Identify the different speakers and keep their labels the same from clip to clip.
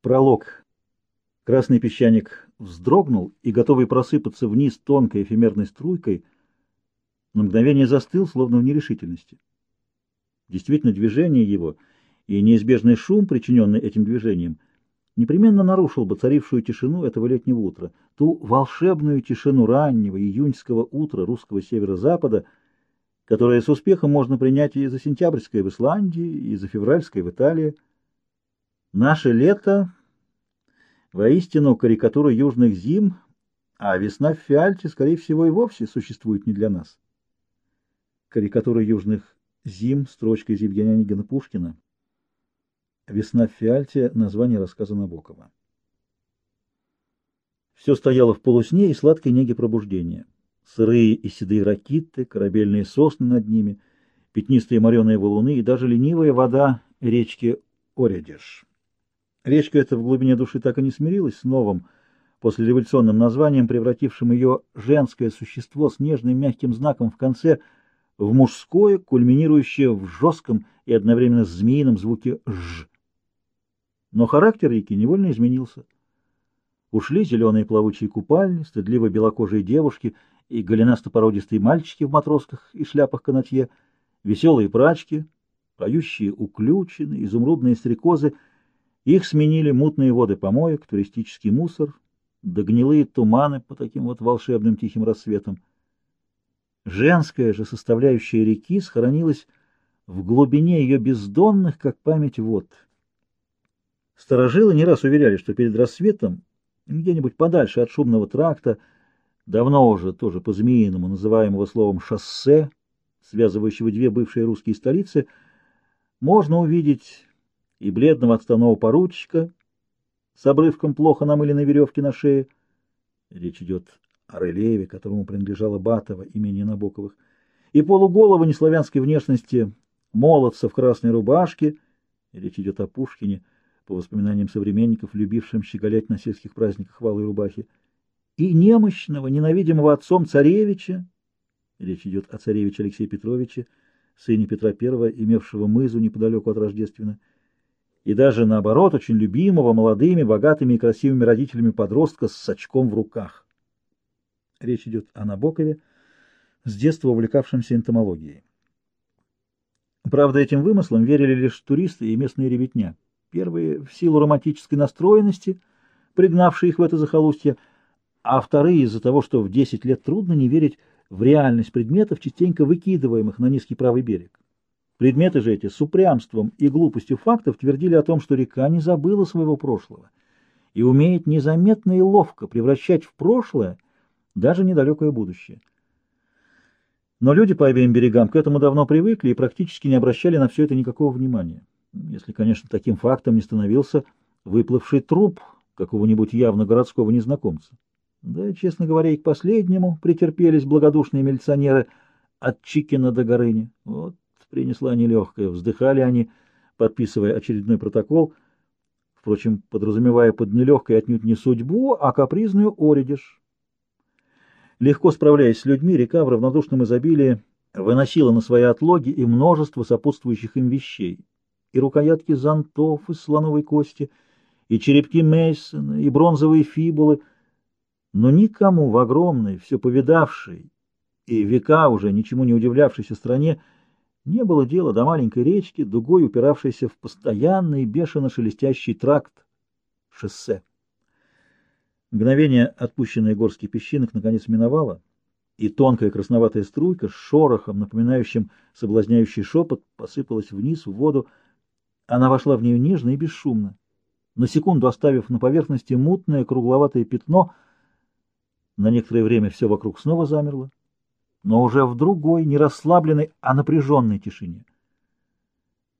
Speaker 1: Пролог. Красный песчаник вздрогнул и, готовый просыпаться вниз тонкой эфемерной струйкой, на мгновение застыл, словно в нерешительности. Действительно, движение его и неизбежный шум, причиненный этим движением, непременно нарушил бы царившую тишину этого летнего утра, ту волшебную тишину раннего июньского утра русского северо-запада, которое с успехом можно принять и за сентябрьское в Исландии, и за февральское в Италии. Наше лето — воистину карикатура южных зим, а весна в Фиальте, скорее всего, и вовсе существует не для нас. Карикатура южных зим, строчка из Евгения Онегина Пушкина. «Весна в Фиальте» — название рассказа Набокова. Все стояло в полусне и сладкой неге пробуждения. Сырые и седые ракиты, корабельные сосны над ними, пятнистые мореные валуны и даже ленивая вода речки Оредеш. Речка эта в глубине души так и не смирилась с новым, послереволюционным названием, превратившим ее женское существо с нежным мягким знаком в конце в мужское, кульминирующее в жестком и одновременно змеином звуке «ж». Но характер реки невольно изменился. Ушли зеленые плавучие купальни, стыдливо белокожие девушки и голенасто-породистые мальчики в матросках и шляпах канатье, веселые прачки, поющие уключины, изумрудные стрекозы. Их сменили мутные воды помоек, туристический мусор, да гнилые туманы по таким вот волшебным тихим рассветам. Женская же составляющая реки схоронилась в глубине ее бездонных, как память, вод — Старожилы не раз уверяли, что перед рассветом, где-нибудь подальше от шумного тракта, давно уже тоже по-змеиному называемого словом «шоссе», связывающего две бывшие русские столицы, можно увидеть и бледного отставного поручика с обрывком плохо намыленной веревки на шее. Речь идет о Рылееве, которому принадлежала Батова, имени Набоковых, и полуголого неславянской внешности молодца в красной рубашке. Речь идет о Пушкине — по воспоминаниям современников, любившим щеголять на сельских праздниках валы рубахи, и немощного, ненавидимого отцом царевича, речь идет о царевиче Алексее Петровиче, сыне Петра I, имевшего мызу неподалеку от Рождествена, и даже, наоборот, очень любимого молодыми, богатыми и красивыми родителями подростка с сачком в руках. Речь идет о Набокове, с детства увлекавшемся энтомологией. Правда, этим вымыслам верили лишь туристы и местные ребятня. Первые в силу романтической настроенности, пригнавшие их в это захолустье, а вторые из-за того, что в 10 лет трудно не верить в реальность предметов, частенько выкидываемых на низкий правый берег. Предметы же эти с упрямством и глупостью фактов твердили о том, что река не забыла своего прошлого и умеет незаметно и ловко превращать в прошлое даже недалекое будущее. Но люди по обеим берегам к этому давно привыкли и практически не обращали на все это никакого внимания если, конечно, таким фактом не становился выплывший труп какого-нибудь явно городского незнакомца. Да, честно говоря, и к последнему претерпелись благодушные милиционеры от Чикина до Горыни. Вот принесла нелегкая, вздыхали они, подписывая очередной протокол, впрочем, подразумевая под нелегкой отнюдь не судьбу, а капризную оредиш. Легко справляясь с людьми, река в равнодушном изобилии выносила на свои отлоги и множество сопутствующих им вещей, и рукоятки зонтов из слоновой кости, и черепки Мейсона, и бронзовые фибулы, но никому в огромной, все повидавшей и века уже ничему не удивлявшейся стране не было дела до маленькой речки, дугой упиравшейся в постоянный бешено шелестящий тракт шоссе. Мгновение, отпущенное горский песчинок, наконец миновало, и тонкая красноватая струйка с шорохом, напоминающим соблазняющий шепот, посыпалась вниз в воду, она вошла в нее нежно и бесшумно, на секунду оставив на поверхности мутное кругловатое пятно. На некоторое время все вокруг снова замерло, но уже в другой, не расслабленной, а напряженной тишине.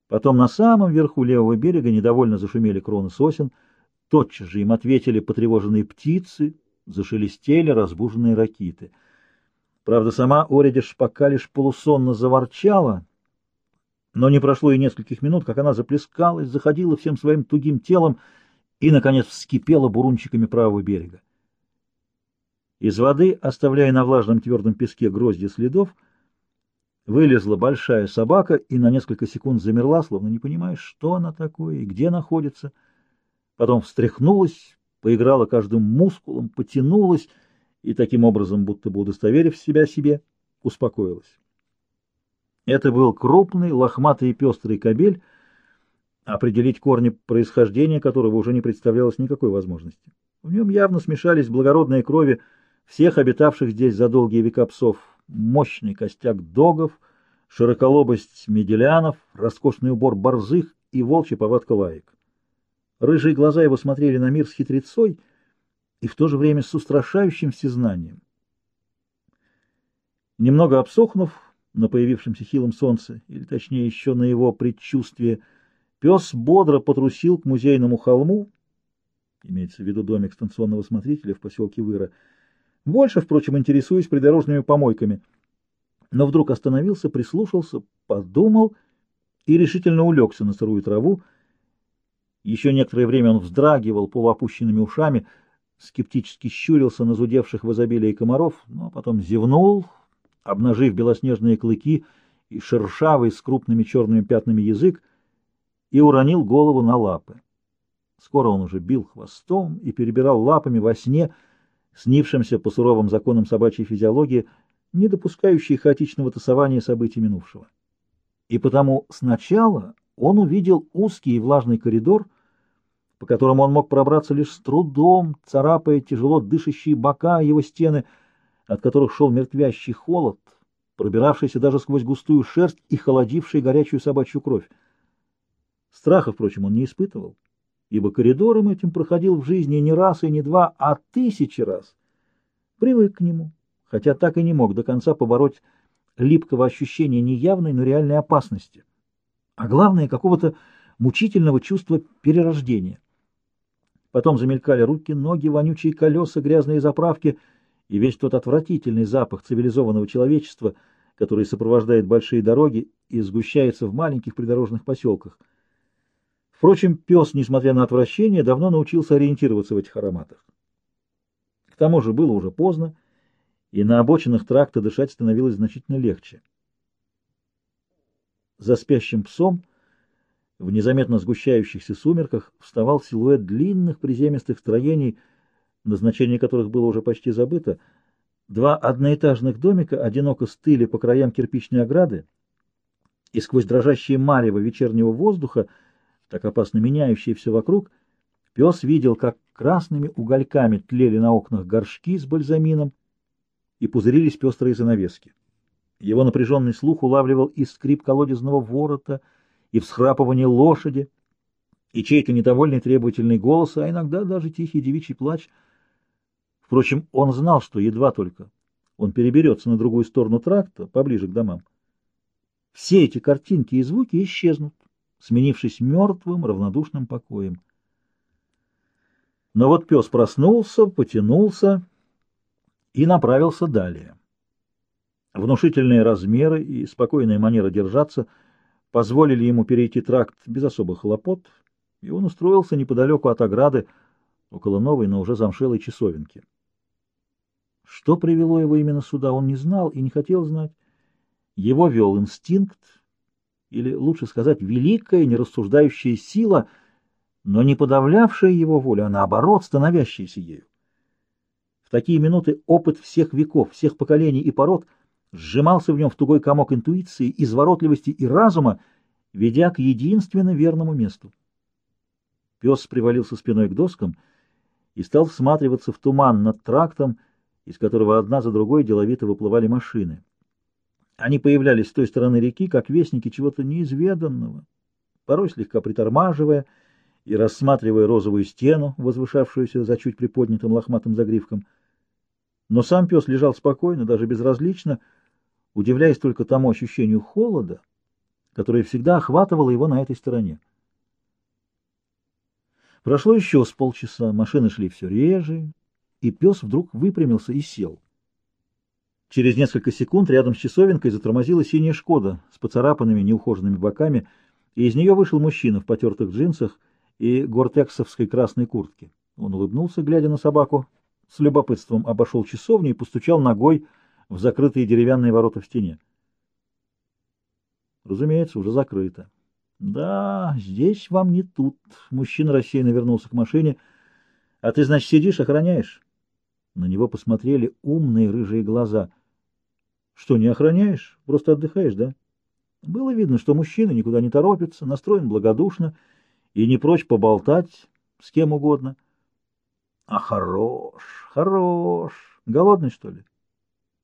Speaker 1: Потом на самом верху левого берега недовольно зашумели кроны сосен, тотчас же им ответили потревоженные птицы, зашелестели разбуженные ракиты. Правда, сама Оридиш пока лишь полусонно заворчала — но не прошло и нескольких минут, как она заплескалась, заходила всем своим тугим телом и, наконец, вскипела бурунчиками правого берега. Из воды, оставляя на влажном твердом песке грозди следов, вылезла большая собака и на несколько секунд замерла, словно не понимая, что она такое и где находится. потом встряхнулась, поиграла каждым мускулом, потянулась и таким образом, будто бы удостоверив себя себе, успокоилась. Это был крупный, лохматый и пестрый кобель, определить корни происхождения которого уже не представлялось никакой возможности. В нем явно смешались благородные крови всех обитавших здесь за долгие века псов, мощный костяк догов, широколобость меделянов, роскошный убор борзых и волчья повадка лаек. Рыжие глаза его смотрели на мир с хитрецой и в то же время с устрашающим всезнанием. Немного обсохнув на появившемся хилом солнце, или точнее еще на его предчувствие, пес бодро потрусил к музейному холму, имеется в виду домик станционного смотрителя в поселке Выра, больше, впрочем, интересуясь придорожными помойками, но вдруг остановился, прислушался, подумал и решительно улегся на сырую траву, еще некоторое время он вздрагивал полуопущенными ушами, скептически щурился на зудевших в изобилии комаров, но потом зевнул, обнажив белоснежные клыки и шершавый с крупными черными пятнами язык, и уронил голову на лапы. Скоро он уже бил хвостом и перебирал лапами во сне, снившимся по суровым законам собачьей физиологии, не допускающей хаотичного тасования событий минувшего. И потому сначала он увидел узкий и влажный коридор, по которому он мог пробраться лишь с трудом, царапая тяжело дышащие бока его стены, от которых шел мертвящий холод, пробиравшийся даже сквозь густую шерсть и холодивший горячую собачью кровь. Страха, впрочем, он не испытывал, ибо коридором этим проходил в жизни не раз и не два, а тысячи раз. Привык к нему, хотя так и не мог до конца побороть липкого ощущения неявной, но реальной опасности, а главное, какого-то мучительного чувства перерождения. Потом замелькали руки, ноги, вонючие колеса, грязные заправки и весь тот отвратительный запах цивилизованного человечества, который сопровождает большие дороги и сгущается в маленьких придорожных поселках. Впрочем, пес, несмотря на отвращение, давно научился ориентироваться в этих ароматах. К тому же было уже поздно, и на обочинах тракта дышать становилось значительно легче. За спящим псом в незаметно сгущающихся сумерках вставал силуэт длинных приземистых строений, назначение которых было уже почти забыто. Два одноэтажных домика одиноко стыли по краям кирпичной ограды, и сквозь дрожащие марево вечернего воздуха, так опасно меняющие все вокруг, пес видел, как красными угольками тлели на окнах горшки с бальзамином и пузырились пестрые занавески. Его напряженный слух улавливал и скрип колодезного ворота, и всхрапывание лошади, и чей-то недовольный требовательный голос, а иногда даже тихий девичий плач. Впрочем, он знал, что едва только он переберется на другую сторону тракта, поближе к домам. Все эти картинки и звуки исчезнут, сменившись мертвым, равнодушным покоем. Но вот пес проснулся, потянулся и направился далее. Внушительные размеры и спокойная манера держаться позволили ему перейти тракт без особых хлопот, и он устроился неподалеку от ограды, около новой, но уже замшелой часовенки. Что привело его именно сюда, он не знал и не хотел знать. Его вел инстинкт, или, лучше сказать, великая нерассуждающая сила, но не подавлявшая его волю, а наоборот, становящаяся ею. В такие минуты опыт всех веков, всех поколений и пород — сжимался в нем в тугой комок интуиции, изворотливости и разума, ведя к единственно верному месту. Пес привалился спиной к доскам и стал всматриваться в туман над трактом, из которого одна за другой деловито выплывали машины. Они появлялись с той стороны реки, как вестники чего-то неизведанного, порой слегка притормаживая и рассматривая розовую стену, возвышавшуюся за чуть приподнятым лохматым загривком. Но сам пес лежал спокойно, даже безразлично, удивляясь только тому ощущению холода, которое всегда охватывало его на этой стороне. Прошло еще с полчаса, машины шли все реже, и пес вдруг выпрямился и сел. Через несколько секунд рядом с часовенкой затормозила синяя «Шкода» с поцарапанными неухоженными боками, и из нее вышел мужчина в потертых джинсах и гортексовской красной куртке. Он улыбнулся, глядя на собаку, с любопытством обошел часовню и постучал ногой в закрытые деревянные ворота в стене. Разумеется, уже закрыто. Да, здесь вам не тут. Мужчина рассеянно вернулся к машине. А ты, значит, сидишь, охраняешь? На него посмотрели умные рыжие глаза. Что, не охраняешь? Просто отдыхаешь, да? Было видно, что мужчина никуда не торопится, настроен благодушно и не прочь поболтать с кем угодно. А хорош, хорош. Голодный, что ли?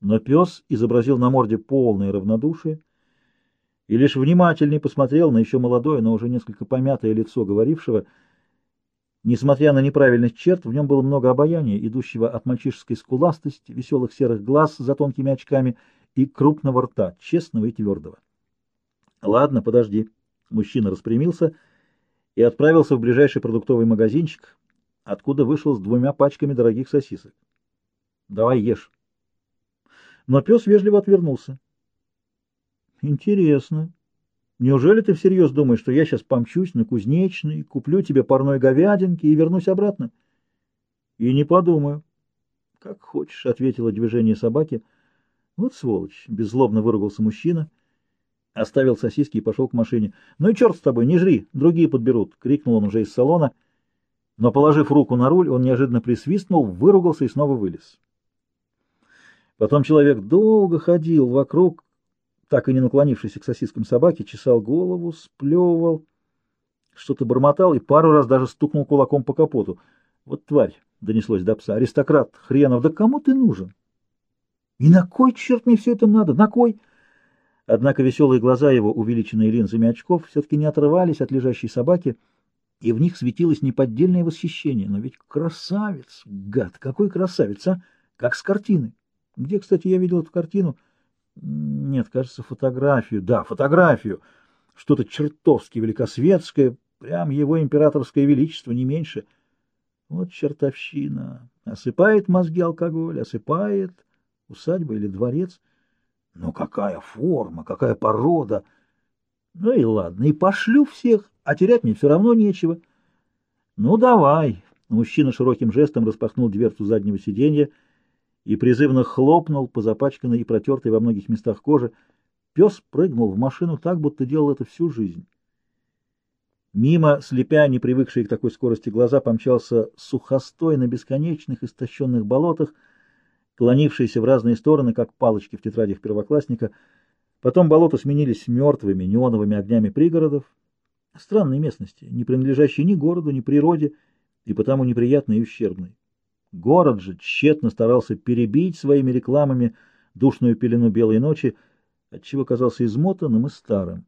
Speaker 1: Но пес изобразил на морде полное равнодушие и лишь внимательней посмотрел на еще молодое, но уже несколько помятое лицо говорившего. Несмотря на неправильность черт, в нем было много обаяния, идущего от мальчишеской скуластости, веселых серых глаз за тонкими очками и крупного рта, честного и твердого. «Ладно, подожди». Мужчина распрямился и отправился в ближайший продуктовый магазинчик, откуда вышел с двумя пачками дорогих сосисок. «Давай ешь». Но пес вежливо отвернулся. Интересно. Неужели ты всерьез думаешь, что я сейчас помчусь на кузнечный, куплю тебе парной говядинки и вернусь обратно? И не подумаю. Как хочешь, — ответила движение собаки. Вот сволочь, — беззлобно выругался мужчина, оставил сосиски и пошел к машине. Ну и черт с тобой, не жри, другие подберут, — крикнул он уже из салона. Но, положив руку на руль, он неожиданно присвистнул, выругался и снова вылез. Потом человек долго ходил вокруг, так и не наклонившийся к сосискам собаки, чесал голову, сплевывал, что-то бормотал и пару раз даже стукнул кулаком по капоту. «Вот тварь!» — донеслось до пса. «Аристократ хренов! Да кому ты нужен?» «И на кой черт мне все это надо? На кой?» Однако веселые глаза его, увеличенные линзами очков, все-таки не отрывались от лежащей собаки, и в них светилось неподдельное восхищение. Но ведь красавец, гад, какой красавец, а! Как с картины. Где, кстати, я видел эту картину? Нет, кажется, фотографию. Да, фотографию. Что-то чертовски великосветское, прям его императорское величество, не меньше. Вот чертовщина. Осыпает мозги алкоголь, осыпает. Усадьба или дворец. Ну, какая форма, какая порода. Ну и ладно, и пошлю всех, а терять мне все равно нечего. Ну, давай. Мужчина широким жестом распахнул дверцу заднего сиденья, и призывно хлопнул по запачканной и протертой во многих местах кожи. Пес прыгнул в машину так, будто делал это всю жизнь. Мимо, слепя непривыкшие к такой скорости глаза, помчался сухостой на бесконечных истощенных болотах, клонившиеся в разные стороны, как палочки в тетрадях первоклассника. Потом болота сменились мертвыми неоновыми огнями пригородов, странной местности, не принадлежащей ни городу, ни природе, и потому неприятной и ущербной. Город же тщетно старался перебить своими рекламами душную пелену белой ночи, отчего казался измотанным и старым.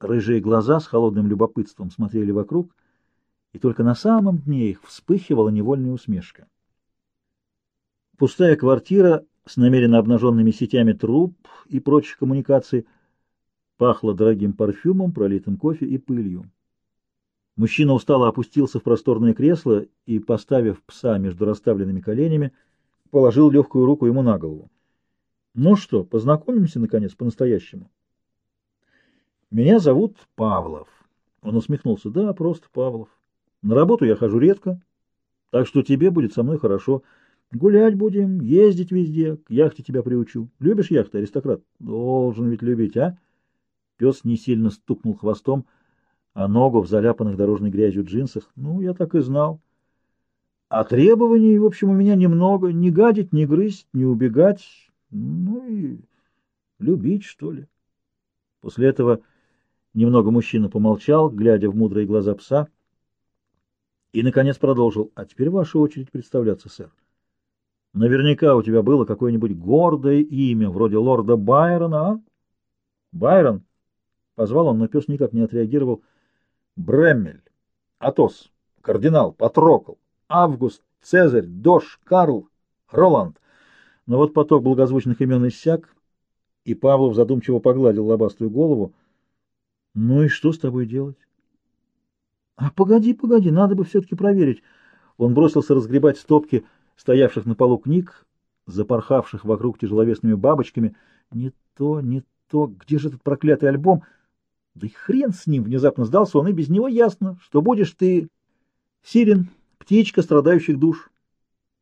Speaker 1: Рыжие глаза с холодным любопытством смотрели вокруг, и только на самом дне их вспыхивала невольная усмешка. Пустая квартира с намеренно обнаженными сетями труб и прочих коммуникаций пахла дорогим парфюмом, пролитым кофе и пылью. Мужчина устало опустился в просторное кресло и, поставив пса между расставленными коленями, положил легкую руку ему на голову. «Ну что, познакомимся, наконец, по-настоящему?» «Меня зовут Павлов». Он усмехнулся. «Да, просто Павлов. На работу я хожу редко, так что тебе будет со мной хорошо. Гулять будем, ездить везде, к яхте тебя приучу. Любишь яхты, аристократ? Должен ведь любить, а?» Пес не сильно стукнул хвостом, — а ногу в заляпанных дорожной грязью джинсах. Ну, я так и знал. А требований, в общем, у меня немного. Не гадить, не грызть, не убегать. Ну и любить, что ли. После этого немного мужчина помолчал, глядя в мудрые глаза пса, и, наконец, продолжил. А теперь ваша очередь представляться, сэр. Наверняка у тебя было какое-нибудь гордое имя, вроде лорда Байрона, а? Байрон? Позвал он, но пес никак не отреагировал. Бреммель, Атос, кардинал, Патрокл, Август, Цезарь, Дош, Карл, Роланд. Но вот поток благозвучных имен иссяк, и Павлов задумчиво погладил лобастую голову. «Ну и что с тобой делать?» «А погоди, погоди, надо бы все-таки проверить». Он бросился разгребать стопки стоявших на полу книг, запорхавших вокруг тяжеловесными бабочками. «Не то, не то, где же этот проклятый альбом?» Да и хрен с ним, внезапно сдался он, и без него ясно, что будешь ты Сирен, птичка страдающих душ.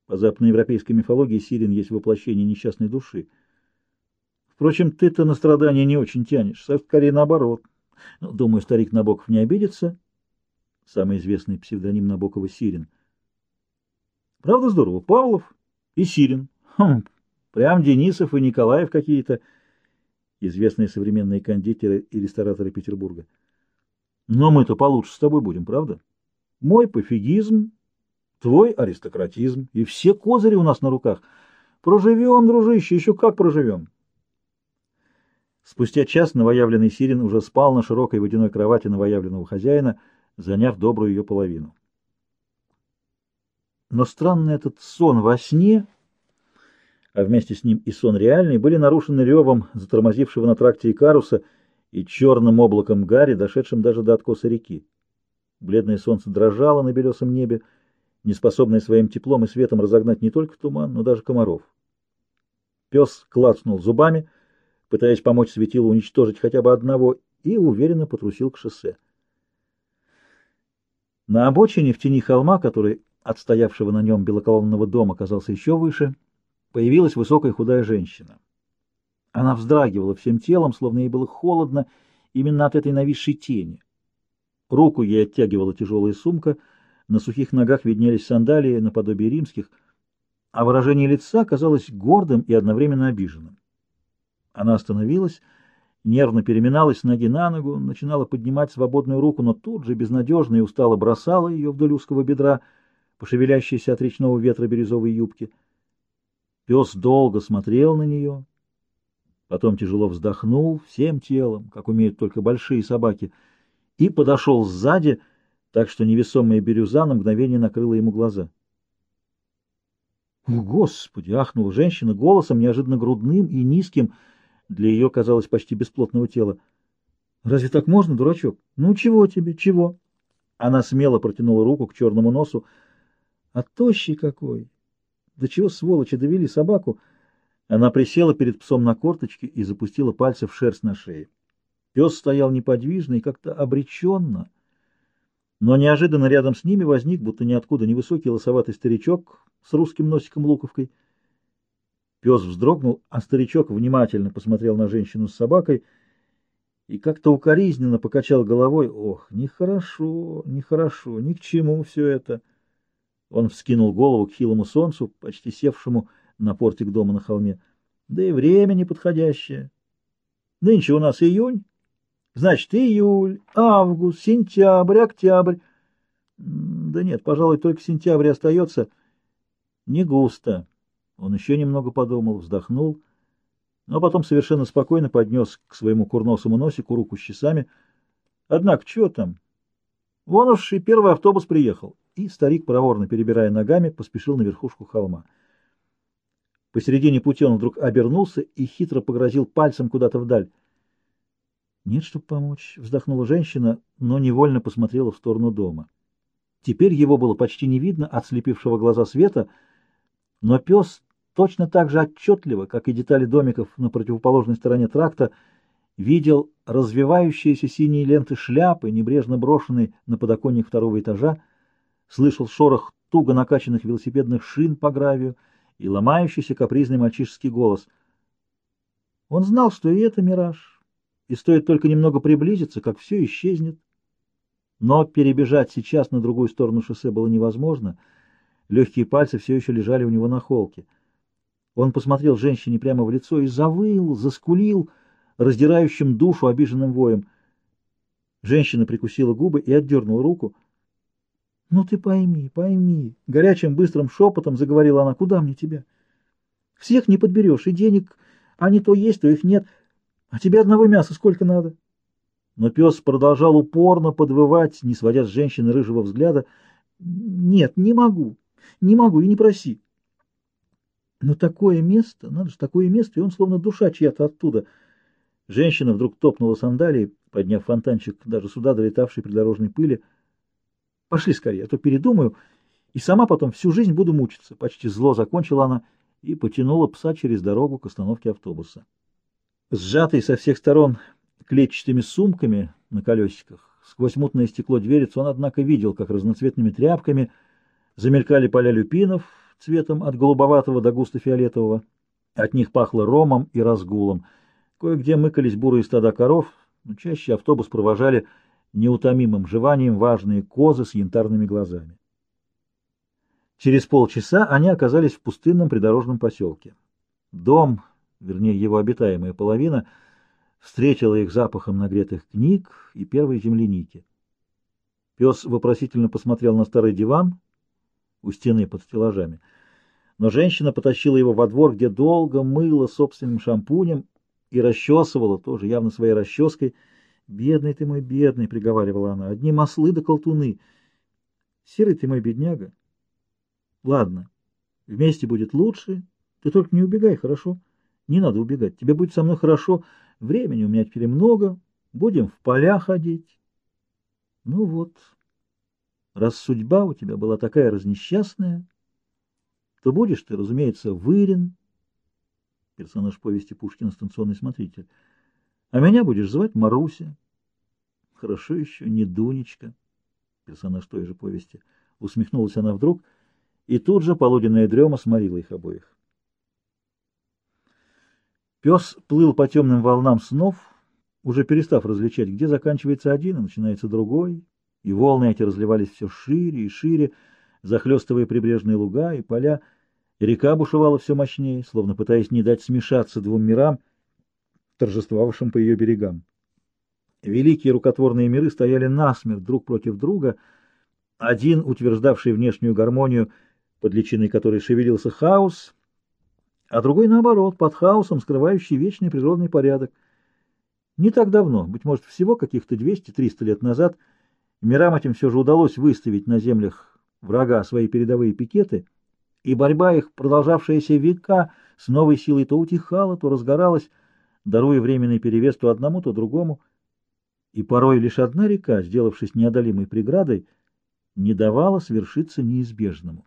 Speaker 1: По западноевропейской мифологии Сирен есть воплощение несчастной души. Впрочем, ты-то на страдания не очень тянешь, скорее наоборот. Ну, думаю, старик Набоков не обидится. Самый известный псевдоним Набокова — Сирин. Правда здорово? Павлов и Сирин. Хм, прям Денисов и Николаев какие-то известные современные кондитеры и рестораторы Петербурга. Но мы-то получше с тобой будем, правда? Мой пофигизм, твой аристократизм, и все козыри у нас на руках. Проживем, дружище, еще как проживем. Спустя час новоявленный Сирин уже спал на широкой водяной кровати новоявленного хозяина, заняв добрую ее половину. Но странный этот сон во сне а вместе с ним и сон реальный, были нарушены ревом затормозившего на тракте Икаруса и черным облаком гари, дошедшим даже до откоса реки. Бледное солнце дрожало на белесом небе, неспособное своим теплом и светом разогнать не только туман, но даже комаров. Пес клацнул зубами, пытаясь помочь светилу уничтожить хотя бы одного, и уверенно потрусил к шоссе. На обочине в тени холма, который от стоявшего на нем белоколонного дома оказался еще выше, появилась высокая худая женщина. Она вздрагивала всем телом, словно ей было холодно именно от этой нависшей тени. Руку ей оттягивала тяжелая сумка, на сухих ногах виднелись сандалии наподобие римских, а выражение лица казалось гордым и одновременно обиженным. Она остановилась, нервно переминалась с ноги на ногу, начинала поднимать свободную руку, но тут же безнадежно и устало бросала ее вдоль узкого бедра, пошевелящейся от речного ветра бирюзовой юбки. Пес долго смотрел на нее, потом тяжело вздохнул всем телом, как умеют только большие собаки, и подошел сзади, так что невесомая бирюза на мгновение накрыла ему глаза. «О, Господи!» — ахнула женщина голосом, неожиданно грудным и низким, для ее, казалось, почти бесплотного тела. «Разве так можно, дурачок? Ну, чего тебе, чего?» Она смело протянула руку к черному носу. «А тощий какой! До чего сволочи довели собаку? Она присела перед псом на корточке и запустила пальцы в шерсть на шее. Пес стоял неподвижно и как-то обреченно. Но неожиданно рядом с ними возник, будто ниоткуда, невысокий лосоватый старичок с русским носиком-луковкой. Пес вздрогнул, а старичок внимательно посмотрел на женщину с собакой и как-то укоризненно покачал головой. Ох, нехорошо, нехорошо, ни к чему все это. Он вскинул голову к хилому солнцу, почти севшему на портик дома на холме. Да и время неподходящее. Нынче у нас июнь, значит, июль, август, сентябрь, октябрь. Да нет, пожалуй, только сентябрь остается. Не густо. Он еще немного подумал, вздохнул, но потом совершенно спокойно поднес к своему курносому носику руку с часами. Однако, что там? Вон уж и первый автобус приехал и старик, проворно перебирая ногами, поспешил на верхушку холма. Посередине пути он вдруг обернулся и хитро погрозил пальцем куда-то вдаль. «Нет, чтоб помочь», — вздохнула женщина, но невольно посмотрела в сторону дома. Теперь его было почти не видно от слепившего глаза света, но пес точно так же отчетливо, как и детали домиков на противоположной стороне тракта, видел развивающиеся синие ленты шляпы, небрежно брошенные на подоконник второго этажа, слышал шорох туго накачанных велосипедных шин по гравию и ломающийся капризный мальчишеский голос. Он знал, что и это мираж, и стоит только немного приблизиться, как все исчезнет. Но перебежать сейчас на другую сторону шоссе было невозможно. Легкие пальцы все еще лежали у него на холке. Он посмотрел женщине прямо в лицо и завыл, заскулил, раздирающим душу обиженным воем. Женщина прикусила губы и отдернула руку — ну ты пойми, пойми, горячим быстрым шепотом заговорила она, куда мне тебя? Всех не подберешь, и денег, а не то есть, то их нет. А тебе одного мяса сколько надо? Но пес продолжал упорно подвывать, не сводя с женщины рыжего взгляда. Нет, не могу, не могу и не проси. Но такое место, надо же, такое место, и он словно душа чья-то оттуда. Женщина вдруг топнула сандалией, подняв фонтанчик даже сюда долетавшей придорожной пыли, Пошли скорее, а то передумаю, и сама потом всю жизнь буду мучиться. Почти зло закончила она и потянула пса через дорогу к остановке автобуса. Сжатый со всех сторон клетчатыми сумками на колесиках, сквозь мутное стекло дверец он, однако, видел, как разноцветными тряпками замелькали поля люпинов цветом от голубоватого до густо-фиолетового. От них пахло ромом и разгулом. Кое-где мыкались бурые стада коров, но чаще автобус провожали неутомимым жеванием важные козы с янтарными глазами. Через полчаса они оказались в пустынном придорожном поселке. Дом, вернее его обитаемая половина, встретила их запахом нагретых книг и первой земляники. Пес вопросительно посмотрел на старый диван у стены под стеллажами, но женщина потащила его во двор, где долго мыла собственным шампунем и расчесывала, тоже явно своей расческой. «Бедный ты мой, бедный!» — приговаривала она. «Одни маслы да колтуны! Серый ты мой бедняга!» «Ладно, вместе будет лучше. Ты только не убегай, хорошо? Не надо убегать. Тебе будет со мной хорошо. Времени у меня теперь много. Будем в поля ходить». Ну вот, раз судьба у тебя была такая разнесчастная, то будешь ты, разумеется, вырен, персонаж повести Пушкина «Станционный смотритель», а меня будешь звать Маруся. Хорошо еще не Дунечка, персонаж той же повести. Усмехнулась она вдруг, и тут же полуденная дрема сморила их обоих. Пес плыл по темным волнам снов, уже перестав различать, где заканчивается один и начинается другой, и волны эти разливались все шире и шире, захлестывая прибрежные луга и поля, и река бушевала все мощнее, словно пытаясь не дать смешаться двум мирам, торжествовавшим по ее берегам. Великие рукотворные миры стояли насмерть друг против друга, один, утверждавший внешнюю гармонию, под личиной которой шевелился хаос, а другой, наоборот, под хаосом, скрывающий вечный природный порядок — не так давно, быть может, всего каких-то 200-300 лет назад, мирам этим все же удалось выставить на землях врага свои передовые пикеты, и борьба их, продолжавшаяся века, с новой силой то утихала, то разгоралась, даруя временный перевес то одному, то другому, и порой лишь одна река, сделавшись неодолимой преградой, не давала свершиться неизбежному.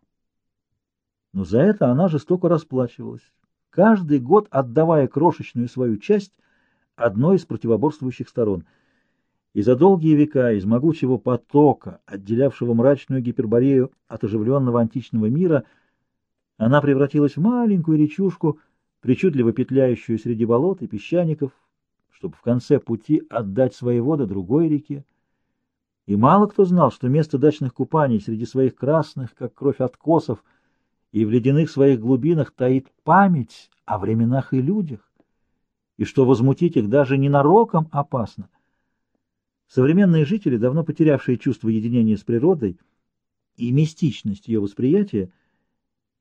Speaker 1: Но за это она жестоко расплачивалась, каждый год отдавая крошечную свою часть — одной из противоборствующих сторон. И за долгие века из могучего потока, отделявшего мрачную Гиперборею от оживленного античного мира, она превратилась в маленькую речушку, причудливо петляющую среди болот и песчаников, чтобы в конце пути отдать свои воды другой реке. И мало кто знал, что место дачных купаний среди своих красных, как кровь откосов, и в ледяных своих глубинах таит память о временах и людях и что возмутить их даже ненароком опасно. Современные жители, давно потерявшие чувство единения с природой и мистичность ее восприятия,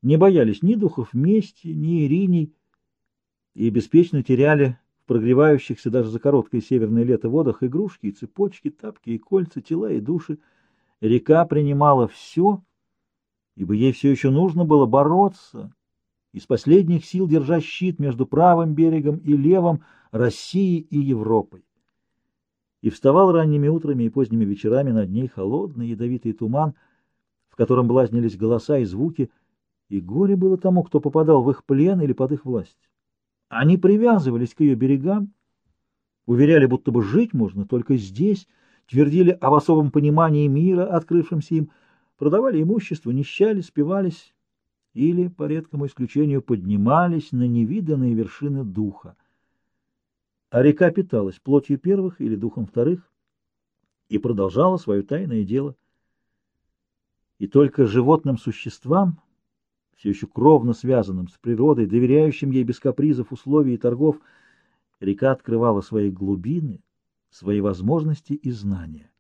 Speaker 1: не боялись ни духов мести, ни ириней и беспечно теряли в прогревающихся даже за короткое северное лето водах игрушки и цепочки, тапки и кольца, тела и души. Река принимала все, ибо ей все еще нужно было бороться, из последних сил держа щит между правым берегом и левым, Россией и Европой. И вставал ранними утрами и поздними вечерами над ней холодный ядовитый туман, в котором блазнились голоса и звуки, и горе было тому, кто попадал в их плен или под их власть. Они привязывались к ее берегам, уверяли, будто бы жить можно только здесь, твердили об особом понимании мира, открывшемся им, продавали имущество, нищали, спивались, или, по редкому исключению, поднимались на невиданные вершины духа. А река питалась плотью первых или духом вторых и продолжала свое тайное дело. И только животным существам, все еще кровно связанным с природой, доверяющим ей без капризов, условий и торгов, река открывала свои глубины, свои возможности и знания.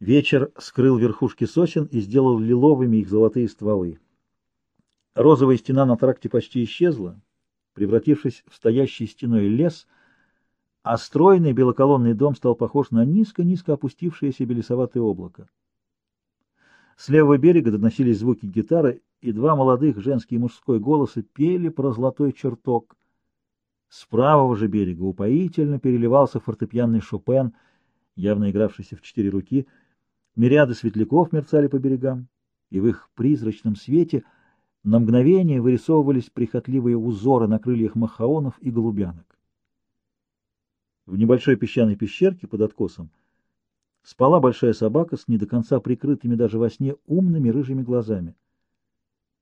Speaker 1: Вечер скрыл верхушки сосен и сделал лиловыми их золотые стволы. Розовая стена на тракте почти исчезла, превратившись в стоящий стеной лес, а стройный белоколонный дом стал похож на низко-низко опустившееся белесоватое облако. С левого берега доносились звуки гитары, и два молодых, женский и мужской голоса, пели про золотой чертог. С правого же берега упоительно переливался фортепианный Шопен, явно игравшийся в четыре руки — Мириады светляков мерцали по берегам, и в их призрачном свете на мгновение вырисовывались прихотливые узоры на крыльях махаонов и голубянок. В небольшой песчаной пещерке под откосом спала большая собака с не до конца прикрытыми даже во сне умными рыжими глазами.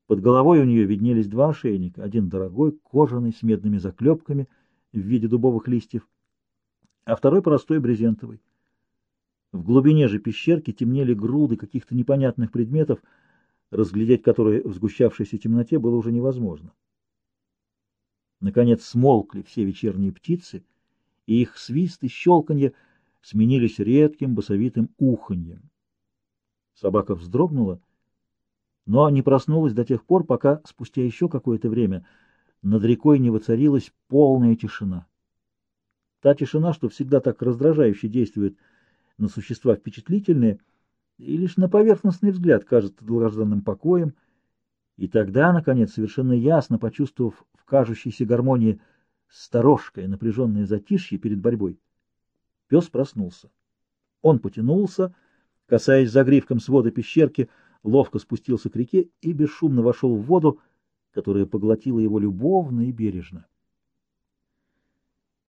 Speaker 1: Под головой у нее виднелись два ошейника, один дорогой, кожаный, с медными заклепками, в виде дубовых листьев, а второй простой брезентовый. В глубине же пещерки темнели груды каких-то непонятных предметов, разглядеть которые в сгущавшейся темноте было уже невозможно. Наконец смолкли все вечерние птицы, и их свист и щелканье сменились редким басовитым уханьем. Собака вздрогнула, но не проснулась до тех пор, пока спустя еще какое-то время над рекой не воцарилась полная тишина. Та тишина, что всегда так раздражающе действует на существа впечатлительные, и лишь на поверхностный взгляд кажется долгожданным покоем, и тогда, наконец, совершенно ясно, почувствовав в кажущейся гармонии сторожкое напряженное затишье перед борьбой, пес проснулся. Он потянулся, касаясь загривком свода пещерки, ловко спустился к реке и бесшумно вошел в воду, которая поглотила его любовно и бережно.